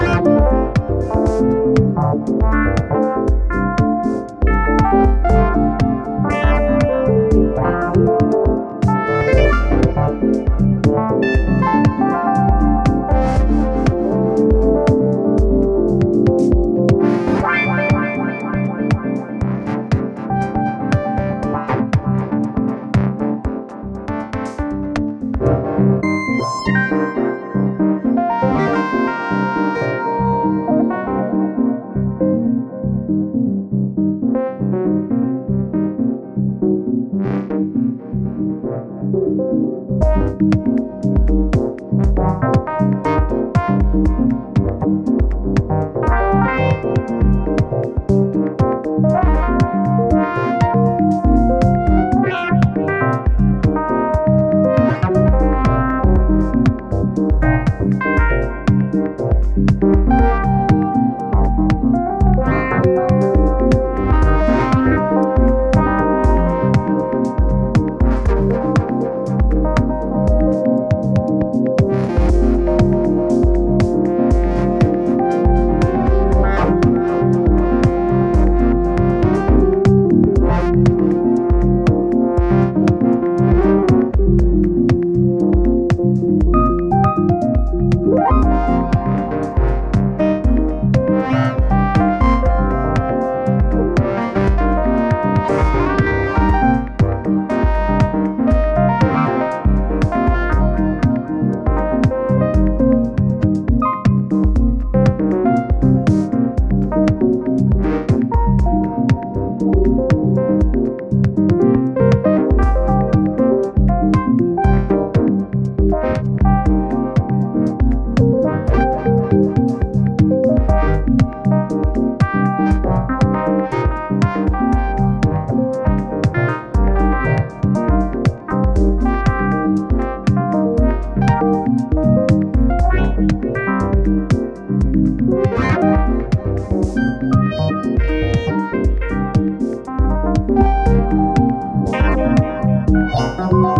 Música Thank you.